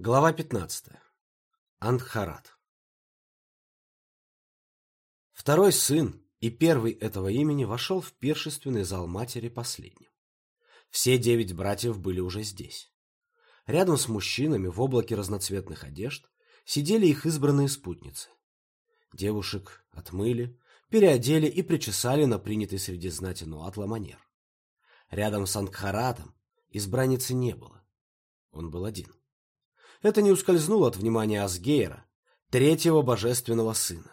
Глава 15. Андхарат. Второй сын и первый этого имени вошел в пиршественный зал матери последним. Все девять братьев были уже здесь. Рядом с мужчинами в облаке разноцветных одежд сидели их избранные спутницы. Девушек отмыли, переодели и причесали на принятый среди знати Нуатла манер. Рядом с Андхаратом избранницы не было. Он был один это не ускользнуло от внимания Асгейра, третьего божественного сына.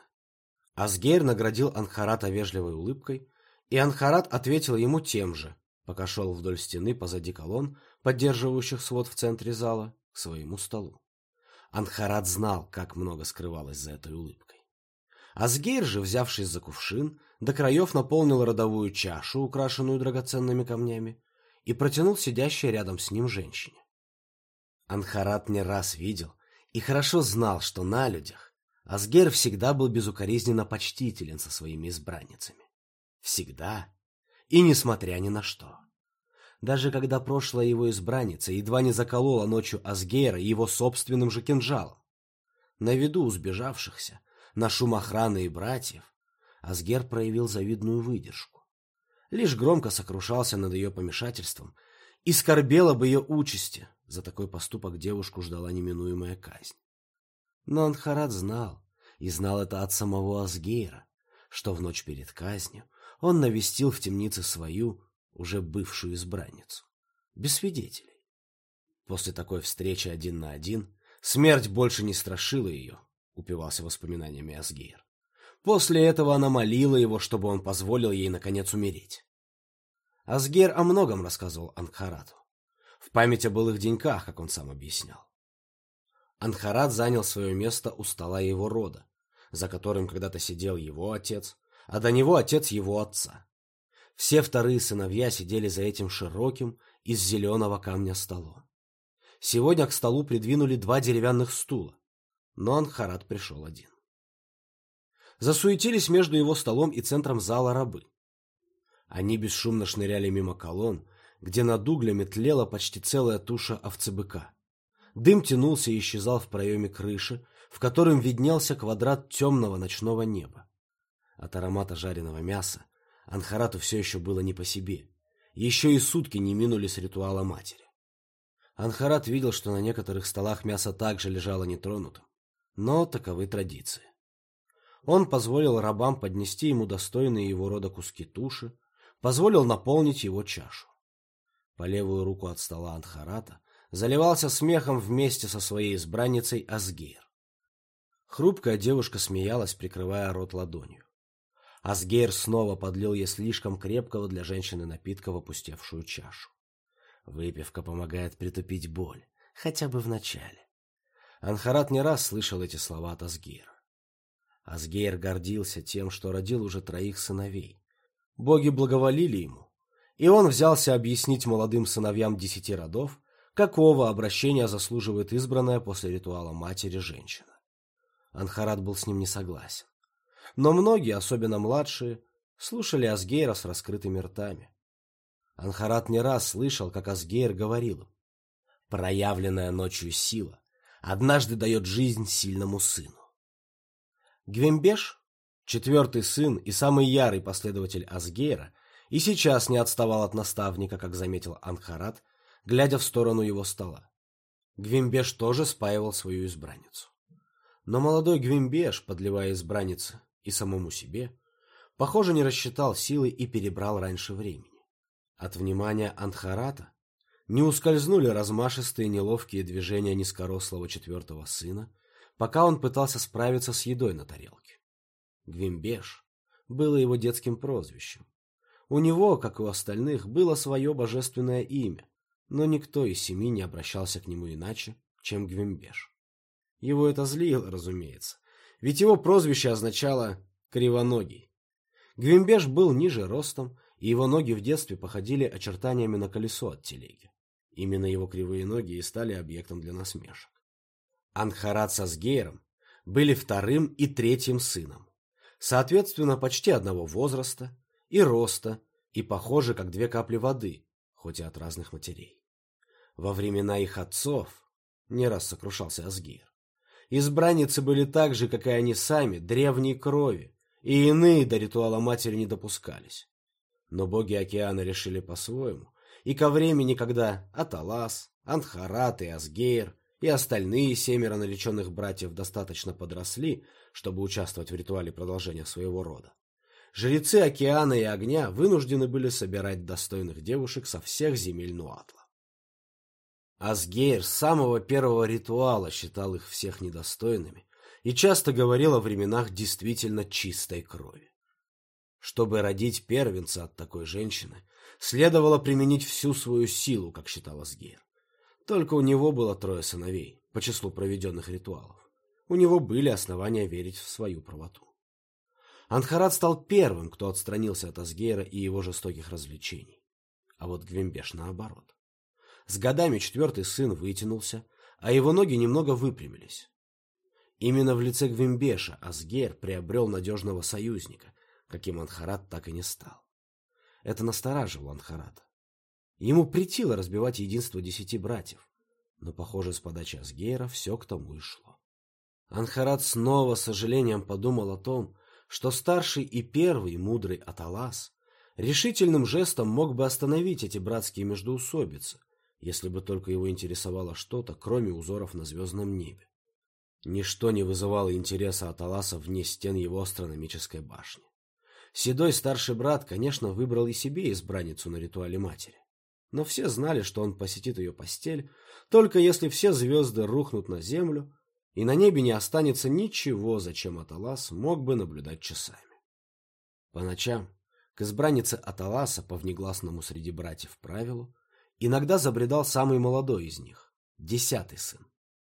Асгейр наградил Анхарата вежливой улыбкой, и Анхарат ответил ему тем же, пока шел вдоль стены позади колонн, поддерживающих свод в центре зала, к своему столу. Анхарат знал, как много скрывалось за этой улыбкой. Асгейр же, взявшись за кувшин, до краев наполнил родовую чашу, украшенную драгоценными камнями, и протянул сидящей рядом с ним женщине. Анхарат не раз видел и хорошо знал, что на людях Асгер всегда был безукоризненно почтителен со своими избранницами. Всегда. И несмотря ни на что. Даже когда прошлая его избранница едва не заколола ночью Асгейра его собственным же кинжалом. На виду у сбежавшихся, на шум охраны и братьев, Асгер проявил завидную выдержку. Лишь громко сокрушался над ее помешательством и скорбел об ее участи, за такой поступок девушку ждала неминуемая казнь. Но Анхарат знал, и знал это от самого Асгейра, что в ночь перед казнью он навестил в темнице свою, уже бывшую избранницу, без свидетелей. После такой встречи один на один смерть больше не страшила ее, упивался воспоминаниями Асгейр. После этого она молила его, чтобы он позволил ей наконец умереть. Асгейр о многом рассказывал Анхарату. Память о былых деньках, как он сам объяснял. Анхарат занял свое место у стола его рода, за которым когда-то сидел его отец, а до него отец его отца. Все вторые сыновья сидели за этим широким из зеленого камня столом. Сегодня к столу придвинули два деревянных стула, но Анхарат пришел один. Засуетились между его столом и центром зала рабы. Они бесшумно шныряли мимо колонн, где над углями тлела почти целая туша овцебыка. Дым тянулся и исчезал в проеме крыши, в котором виднелся квадрат темного ночного неба. От аромата жареного мяса Анхарату все еще было не по себе. Еще и сутки не минули с ритуала матери. Анхарат видел, что на некоторых столах мясо также лежало нетронутым, но таковы традиции. Он позволил рабам поднести ему достойные его рода куски туши, позволил наполнить его чашу. По левую руку от стола Анхарата заливался смехом вместе со своей избранницей Асгейр. Хрупкая девушка смеялась, прикрывая рот ладонью. Асгейр снова подлил ей слишком крепкого для женщины напитка в опустевшую чашу. Выпивка помогает притупить боль, хотя бы в начале. Анхарат не раз слышал эти слова от Асгейра. Асгейр гордился тем, что родил уже троих сыновей. Боги благоволили ему, и он взялся объяснить молодым сыновьям десяти родов, какого обращения заслуживает избранная после ритуала матери женщина. Анхарат был с ним не согласен. Но многие, особенно младшие, слушали Асгейра с раскрытыми ртами. Анхарат не раз слышал, как Асгейр говорил «Проявленная ночью сила однажды дает жизнь сильному сыну». Гвембеш, четвертый сын и самый ярый последователь Асгейра, и сейчас не отставал от наставника, как заметил Анхарат, глядя в сторону его стола. Гвимбеш тоже спаивал свою избранницу. Но молодой Гвимбеш, подливая избраннице и самому себе, похоже, не рассчитал силы и перебрал раньше времени. От внимания Анхарата не ускользнули размашистые неловкие движения низкорослого четвертого сына, пока он пытался справиться с едой на тарелке. Гвимбеш было его детским прозвищем, у него, как и у остальных, было свое божественное имя, но никто из семи не обращался к нему иначе, чем Гвимбеш. Его это злило, разумеется, ведь его прозвище означало «кривоногий». Гвимбеш был ниже ростом, и его ноги в детстве походили очертаниями на колесо от телеги. Именно его кривые ноги и стали объектом для насмешек. Анхарат со Сгейром были вторым и третьим сыном, соответственно, почти одного возраста, и роста, и похожи, как две капли воды, хоть и от разных матерей. Во времена их отцов, не раз сокрушался Асгейр. Избранницы были так же, как и они сами, древней крови, и иные до ритуала матери не допускались. Но боги океана решили по-своему, и ко времени, когда Аталас, Анхарат и Асгейр и остальные семеро нареченных братьев достаточно подросли, чтобы участвовать в ритуале продолжения своего рода, жрецы океана и огня вынуждены были собирать достойных девушек со всех земель Нуатла. Асгейр с самого первого ритуала считал их всех недостойными и часто говорил о временах действительно чистой крови. Чтобы родить первенца от такой женщины, следовало применить всю свою силу, как считал Асгейр. Только у него было трое сыновей, по числу проведенных ритуалов. У него были основания верить в свою правоту. Анхарат стал первым, кто отстранился от Асгейра и его жестоких развлечений. А вот Гвимбеш наоборот. С годами четвертый сын вытянулся, а его ноги немного выпрямились. Именно в лице Гвимбеша Асгер приобрел надежного союзника, каким Анхарат так и не стал. Это настораживало Анхарата. Ему притило разбивать единство десяти братьев, но, похоже, с подачи Асгейра все к тому и шло. Анхарат снова с сожалением подумал о том, что старший и первый мудрый Аталас решительным жестом мог бы остановить эти братские междоусобицы, если бы только его интересовало что-то, кроме узоров на звездном небе. Ничто не вызывало интереса Аталаса вне стен его астрономической башни. Седой старший брат, конечно, выбрал и себе избранницу на ритуале матери. Но все знали, что он посетит ее постель, только если все звезды рухнут на землю, и на небе не останется ничего, зачем Аталас мог бы наблюдать часами. По ночам к избраннице Аталаса по внегласному среди братьев правилу Иногда забредал самый молодой из них, десятый сын,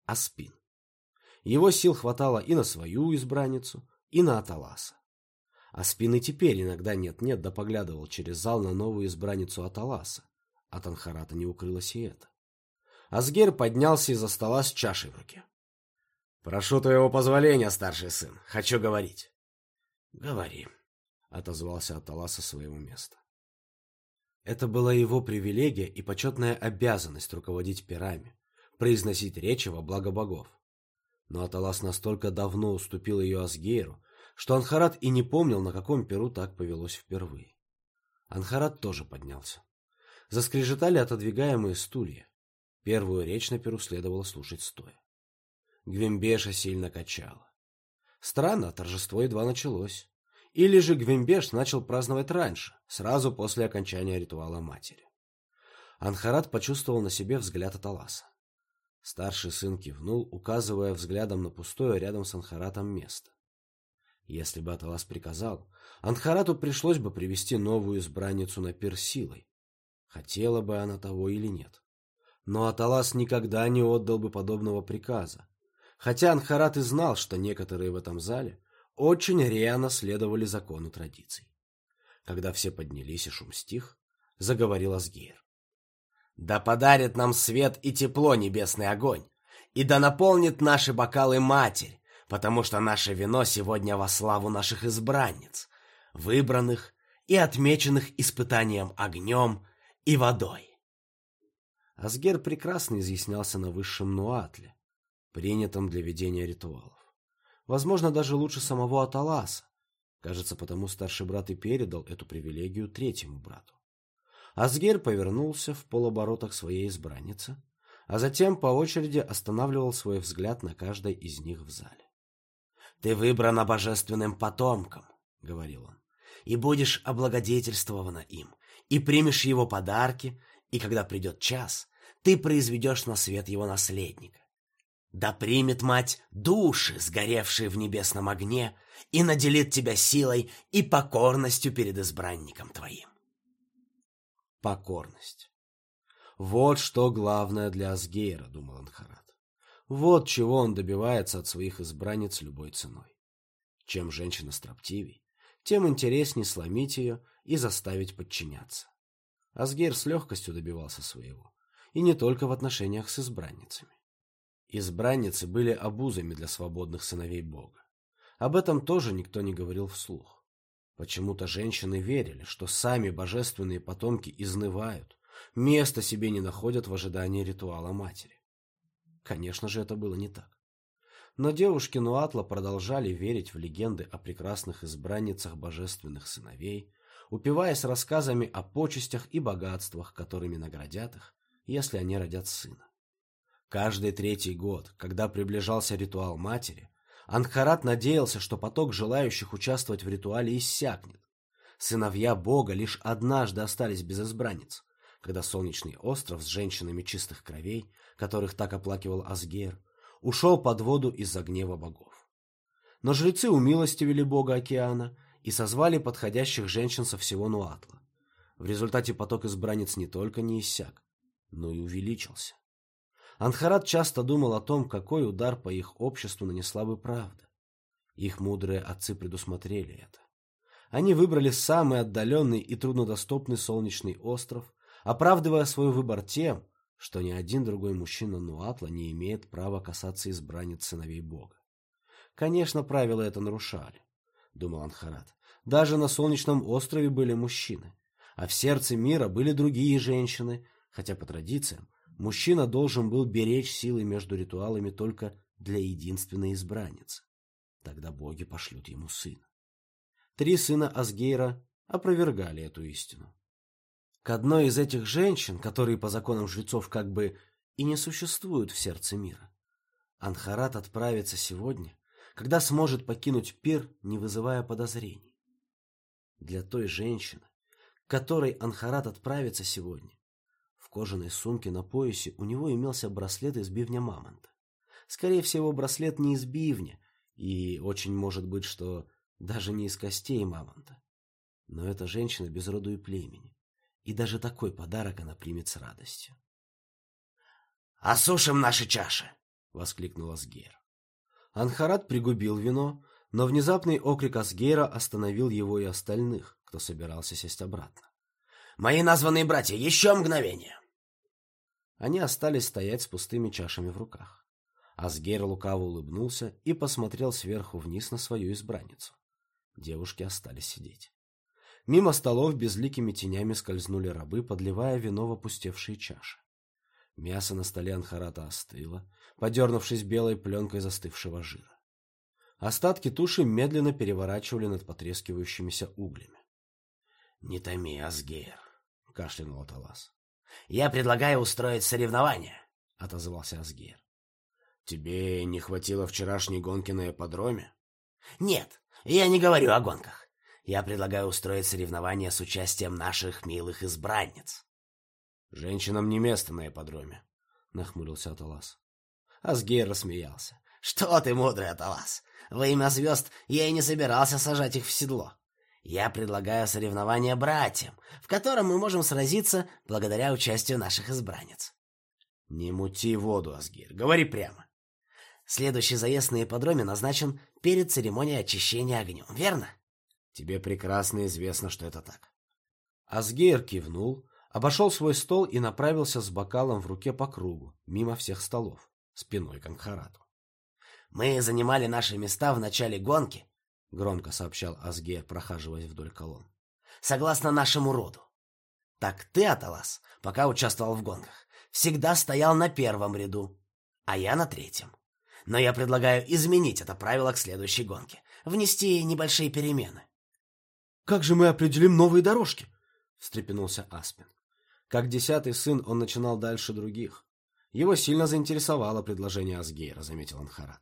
Аспин. Его сил хватало и на свою избранницу, и на Аталаса. Аспин и теперь иногда нет-нет да поглядывал через зал на новую избранницу Аталаса. От Анхарата не укрылось и это. Асгер поднялся из-за стола с чашей в руке. «Прошу твоего позволения, старший сын. Хочу говорить». «Говори», — отозвался Аталас со своего места. Это была его привилегия и почетная обязанность руководить пирами, произносить речи во благо богов. Но Аталас настолько давно уступил ее Асгейру, что Анхарат и не помнил, на каком перу так повелось впервые. Анхарат тоже поднялся. Заскрежетали отодвигаемые стулья. Первую речь на перу следовало слушать стоя. Гвимбеша сильно качало. Странно, торжество едва началось. Или же Гвимбеш начал праздновать раньше, сразу после окончания ритуала матери. Анхарат почувствовал на себе взгляд Аталаса. Старший сын кивнул, указывая взглядом на пустое рядом с Анхаратом место. Если бы Аталас приказал, Анхарату пришлось бы привести новую избранницу на пир силой. Хотела бы она того или нет. Но Аталас никогда не отдал бы подобного приказа. Хотя Анхарат и знал, что некоторые в этом зале очень рьяно следовали закону традиций. Когда все поднялись и шум стих, заговорил Асгейр. «Да подарит нам свет и тепло небесный огонь, и да наполнит наши бокалы Матерь, потому что наше вино сегодня во славу наших избранниц, выбранных и отмеченных испытанием огнем и водой». Асгер прекрасно изъяснялся на высшем Нуатле, принятом для ведения ритуалов. Возможно, даже лучше самого Аталаса. Кажется, потому старший брат и передал эту привилегию третьему брату. Асгер повернулся в полоборотах своей избранницы, а затем по очереди останавливал свой взгляд на каждой из них в зале. «Ты выбрана божественным потомком», — говорил он, — «и будешь облагодетельствована им, и примешь его подарки, и когда придет час, ты произведешь на свет его наследника. Да примет мать души, сгоревшие в небесном огне, и наделит тебя силой и покорностью перед избранником твоим. Покорность. Вот что главное для Асгейра, думал Анхарат. Вот чего он добивается от своих избранниц любой ценой. Чем женщина строптивей, тем интереснее сломить ее и заставить подчиняться. Асгейр с легкостью добивался своего, и не только в отношениях с избранницами. Избранницы были обузами для свободных сыновей Бога. Об этом тоже никто не говорил вслух. Почему-то женщины верили, что сами божественные потомки изнывают, места себе не находят в ожидании ритуала матери. Конечно же, это было не так. Но девушки Нуатла продолжали верить в легенды о прекрасных избранницах божественных сыновей, упиваясь рассказами о почестях и богатствах, которыми наградят их, если они родят сына. Каждый третий год, когда приближался ритуал матери, Анхарат надеялся, что поток желающих участвовать в ритуале иссякнет. Сыновья бога лишь однажды остались без избранниц, когда солнечный остров с женщинами чистых кровей, которых так оплакивал Асгейр, ушел под воду из-за гнева богов. Но жрецы умилостивили бога океана и созвали подходящих женщин со всего Нуатла. В результате поток избранниц не только не иссяк, но и увеличился. Анхарат часто думал о том, какой удар по их обществу нанесла бы правда. Их мудрые отцы предусмотрели это. Они выбрали самый отдаленный и труднодоступный солнечный остров, оправдывая свой выбор тем, что ни один другой мужчина Нуатла не имеет права касаться избранниц сыновей Бога. Конечно, правила это нарушали, думал Анхарат. Даже на солнечном острове были мужчины, а в сердце мира были другие женщины, хотя по традициям мужчина должен был беречь силы между ритуалами только для единственной избранницы. Тогда боги пошлют ему сына. Три сына Асгейра опровергали эту истину. К одной из этих женщин, которые по законам жрецов как бы и не существуют в сердце мира, Анхарат отправится сегодня, когда сможет покинуть пир, не вызывая подозрений. Для той женщины, к которой Анхарат отправится сегодня, кожаной сумке на поясе у него имелся браслет из бивня мамонта. Скорее всего, браслет не из бивня, и очень может быть, что даже не из костей мамонта. Но эта женщина без роду и племени, и даже такой подарок она примет с радостью. «Осушим наши чаши!» — воскликнул Асгейр. Анхарат пригубил вино, но внезапный окрик Асгейра остановил его и остальных, кто собирался сесть обратно. «Мои названные братья, еще мгновение!» Они остались стоять с пустыми чашами в руках. Асгейр лукаво улыбнулся и посмотрел сверху вниз на свою избранницу. Девушки остались сидеть. Мимо столов безликими тенями скользнули рабы, подливая вино в опустевшие чаши. Мясо на столе Анхарата остыло, подернувшись белой пленкой застывшего жира. Остатки туши медленно переворачивали над потрескивающимися углями. — Не томи, Асгейр, — кашлянул Аталас. Я предлагаю устроить соревнование, — отозвался Асгир. — Тебе не хватило вчерашней гонки на ипподроме? — Нет, я не говорю о гонках. Я предлагаю устроить соревнование с участием наших милых избранниц. — Женщинам не место на ипподроме, — нахмурился Аталас. Асгейр рассмеялся. — Что ты, мудрый Аталас? Во имя звезд я и не собирался сажать их в седло. Я предлагаю соревнование братьям, в котором мы можем сразиться благодаря участию наших избранниц. Не мути воду, Асгир, говори прямо. Следующий заезд на ипподроме назначен перед церемонией очищения огнем, верно? Тебе прекрасно известно, что это так. Асгейр кивнул, обошел свой стол и направился с бокалом в руке по кругу, мимо всех столов, спиной к Анхарату. Мы занимали наши места в начале гонки — громко сообщал Асгер, прохаживаясь вдоль колонн. «Согласно нашему роду. Так ты, Аталас, пока участвовал в гонках, всегда стоял на первом ряду, а я на третьем. Но я предлагаю изменить это правило к следующей гонке, внести небольшие перемены». «Как же мы определим новые дорожки?» — встрепенулся Аспин. Как десятый сын он начинал дальше других. Его сильно заинтересовало предложение Асгейра, заметил Анхарат.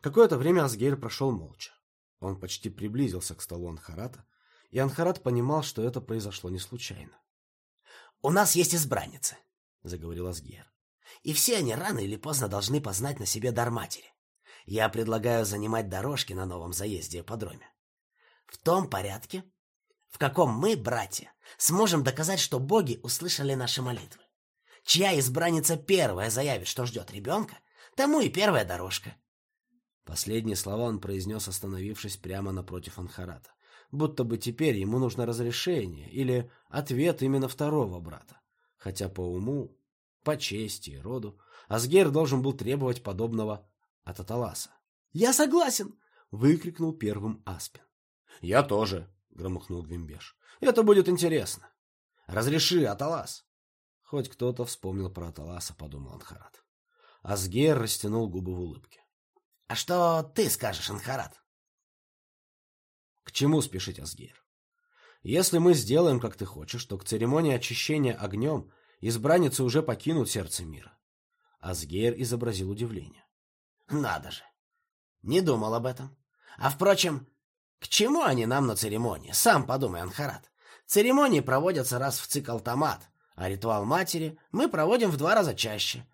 Какое-то время Асгейр прошел молча. Он почти приблизился к столу Анхарата, и Анхарат понимал, что это произошло не случайно. «У нас есть избранницы», — заговорил Асгер. «И все они рано или поздно должны познать на себе дар матери. Я предлагаю занимать дорожки на новом заезде по дроме. В том порядке, в каком мы, братья, сможем доказать, что боги услышали наши молитвы. Чья избранница первая заявит, что ждет ребенка, тому и первая дорожка. Последние слова он произнес, остановившись прямо напротив Анхарата. Будто бы теперь ему нужно разрешение или ответ именно второго брата. Хотя по уму, по чести и роду Асгер должен был требовать подобного от Аталаса. «Я согласен!» — выкрикнул первым Аспин. «Я тоже!» — громыхнул Гвимбеш. «Это будет интересно!» «Разреши, Аталас!» Хоть кто-то вспомнил про Аталаса, подумал Анхарат. Асгейр растянул губы в улыбке. «А что ты скажешь, Анхарат?» «К чему спешить, Асгейр? Если мы сделаем, как ты хочешь, то к церемонии очищения огнем избранницы уже покинут сердце мира». Асгейр изобразил удивление. «Надо же! Не думал об этом. А, впрочем, к чему они нам на церемонии? Сам подумай, Анхарат. Церемонии проводятся раз в цикл томат, а ритуал матери мы проводим в два раза чаще.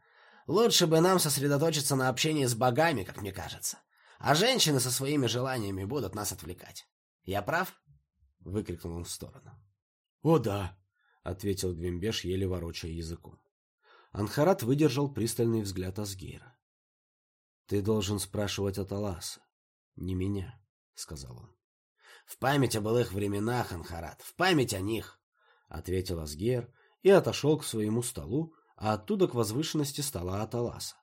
Лучше бы нам сосредоточиться на общении с богами, как мне кажется. А женщины со своими желаниями будут нас отвлекать. Я прав? Выкрикнул он в сторону. О да, ответил Гвимбеш, еле ворочая языком. Анхарат выдержал пристальный взгляд Асгейра. Ты должен спрашивать от Аласа, не меня, сказал он. В память о былых временах, Анхарат, в память о них, ответил Асгейр и отошел к своему столу, а оттуда к возвышенности стола Аталаса.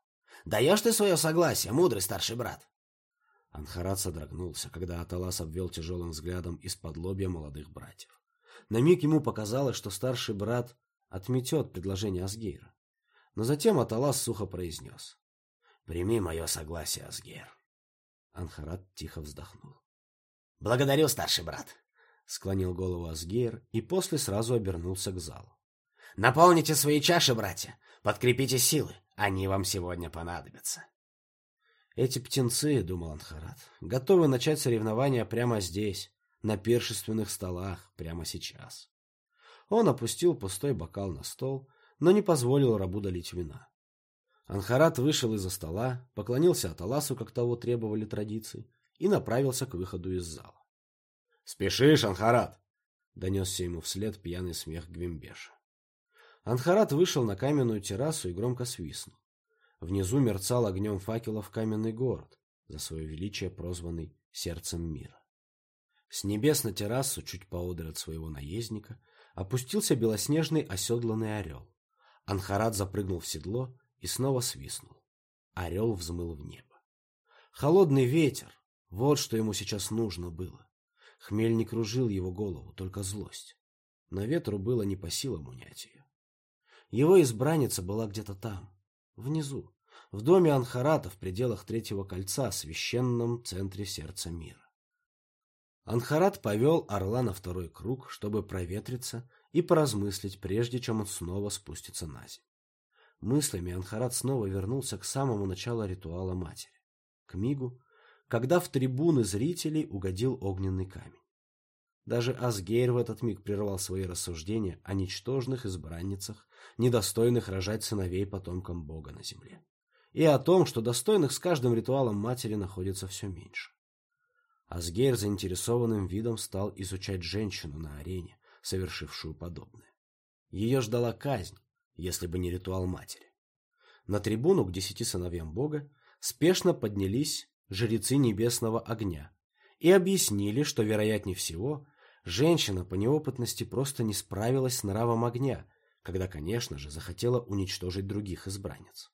«Даешь ты свое согласие, мудрый старший брат?» Анхарат содрогнулся, когда Аталас обвел тяжелым взглядом из-под лобья молодых братьев. На миг ему показалось, что старший брат отметет предложение Асгейра. Но затем Аталас сухо произнес. «Прими мое согласие, Асгейр». Анхарат тихо вздохнул. «Благодарю, старший брат», — склонил голову Асгейр и после сразу обернулся к залу. Наполните свои чаши, братья. Подкрепите силы. Они вам сегодня понадобятся. Эти птенцы, думал Анхарат, готовы начать соревнования прямо здесь, на пиршественных столах, прямо сейчас. Он опустил пустой бокал на стол, но не позволил рабу долить вина. Анхарат вышел из-за стола, поклонился Аталасу, как того требовали традиции, и направился к выходу из зала. «Спешишь, Анхарат!» — донесся ему вслед пьяный смех Гвимбеша. Анхарат вышел на каменную террасу и громко свистнул. Внизу мерцал огнем факелов каменный город, за свое величие прозванный сердцем мира. С небес на террасу, чуть поодаль от своего наездника, опустился белоснежный оседланный орел. Анхарат запрыгнул в седло и снова свистнул. Орел взмыл в небо. Холодный ветер, вот что ему сейчас нужно было. Хмель не кружил его голову, только злость. Но ветру было не по силам унять ее. Его избранница была где-то там, внизу, в доме Анхарата в пределах Третьего кольца, священном центре сердца мира. Анхарат повел орла на второй круг, чтобы проветриться и поразмыслить, прежде чем он снова спустится на землю. Мыслями Анхарат снова вернулся к самому началу ритуала матери, к мигу, когда в трибуны зрителей угодил огненный камень. Даже Асгейр в этот миг прервал свои рассуждения о ничтожных избранницах, недостойных рожать сыновей потомкам Бога на земле, и о том, что достойных с каждым ритуалом матери находится все меньше. Асгейр заинтересованным видом стал изучать женщину на арене, совершившую подобное. Ее ждала казнь, если бы не ритуал матери. На трибуну к десяти сыновьям Бога спешно поднялись жрецы небесного огня и объяснили, что, вероятнее всего, Женщина по неопытности просто не справилась с нравом огня, когда, конечно же, захотела уничтожить других избранниц.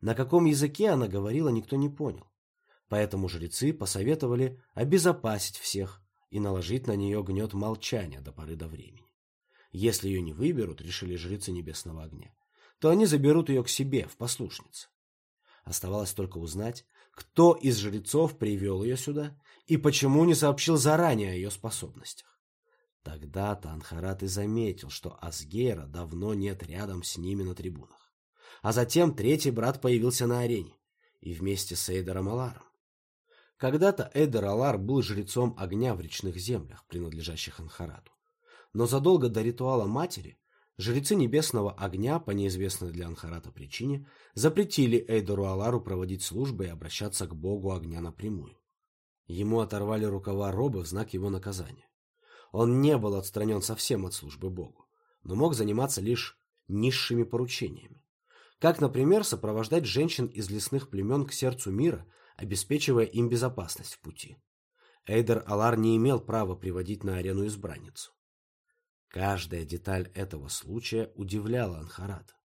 На каком языке она говорила, никто не понял. Поэтому жрецы посоветовали обезопасить всех и наложить на нее гнет молчания до поры до времени. Если ее не выберут, решили жрецы Небесного Огня, то они заберут ее к себе, в послушницы. Оставалось только узнать, кто из жрецов привел ее сюда и почему не сообщил заранее о ее способностях. Тогда-то Анхарат и заметил, что Асгейра давно нет рядом с ними на трибунах. А затем третий брат появился на арене, и вместе с Эйдером Аларом. Когда-то Эйдер Алар был жрецом огня в речных землях, принадлежащих Анхарату. Но задолго до ритуала матери жрецы небесного огня, по неизвестной для Анхарата причине, запретили Эйдеру Алару проводить службы и обращаться к богу огня напрямую. Ему оторвали рукава робы в знак его наказания. Он не был отстранен совсем от службы Богу, но мог заниматься лишь низшими поручениями. Как, например, сопровождать женщин из лесных племен к сердцу мира, обеспечивая им безопасность в пути. Эйдер Алар не имел права приводить на арену избранницу. Каждая деталь этого случая удивляла Анхарата.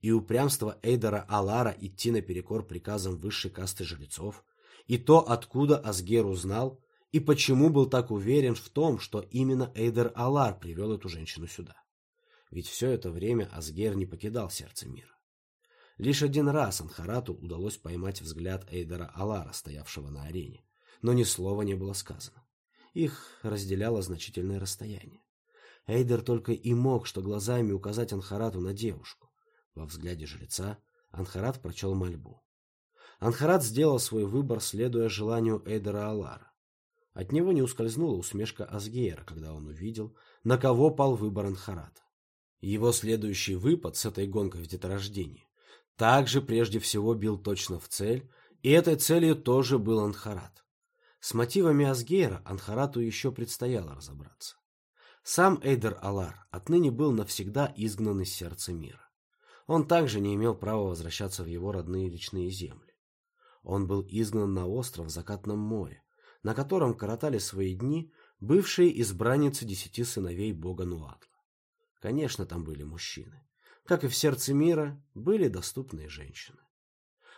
И упрямство Эйдера Алара идти наперекор приказам высшей касты жрецов, и то, откуда Асгер узнал, и почему был так уверен в том, что именно Эйдер Алар привел эту женщину сюда. Ведь все это время Асгер не покидал сердце мира. Лишь один раз Анхарату удалось поймать взгляд Эйдера Алара, стоявшего на арене, но ни слова не было сказано. Их разделяло значительное расстояние. Эйдер только и мог, что глазами указать Анхарату на девушку. Во взгляде жреца Анхарат прочел мольбу. Анхарат сделал свой выбор, следуя желанию Эйдера Алара. От него не ускользнула усмешка Асгейра, когда он увидел, на кого пал выбор Анхарата. Его следующий выпад с этой гонкой в деторождении также прежде всего бил точно в цель, и этой целью тоже был Анхарат. С мотивами Асгейра Анхарату еще предстояло разобраться. Сам Эйдер Алар отныне был навсегда изгнан из сердца мира. Он также не имел права возвращаться в его родные речные земли. Он был изгнан на остров в Закатном море, на котором коротали свои дни бывшие избранницы десяти сыновей бога Нуатла. Конечно, там были мужчины. Как и в сердце мира, были доступные женщины.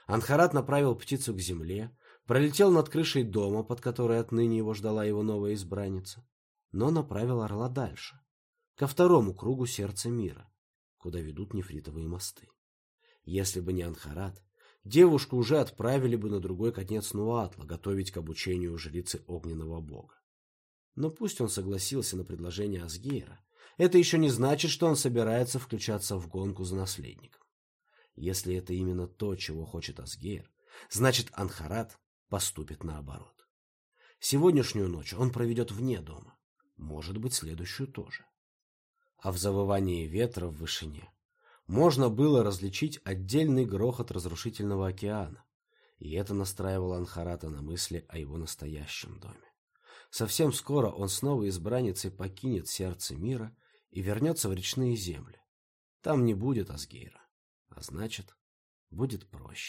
Анхарат направил птицу к земле, пролетел над крышей дома, под которой отныне его ждала его новая избранница, но направил орла дальше, ко второму кругу сердца мира, куда ведут нефритовые мосты. Если бы не Анхарат, девушку уже отправили бы на другой конец Нуатла готовить к обучению жрицы огненного бога. Но пусть он согласился на предложение Асгейра, это еще не значит, что он собирается включаться в гонку за наследником. Если это именно то, чего хочет Асгейр, значит Анхарат поступит наоборот. Сегодняшнюю ночь он проведет вне дома, может быть, следующую тоже. А в завывании ветра в вышине можно было различить отдельный грохот разрушительного океана, и это настраивало Анхарата на мысли о его настоящем доме. Совсем скоро он снова избранницей покинет сердце мира и вернется в речные земли. Там не будет Асгейра, а значит, будет проще.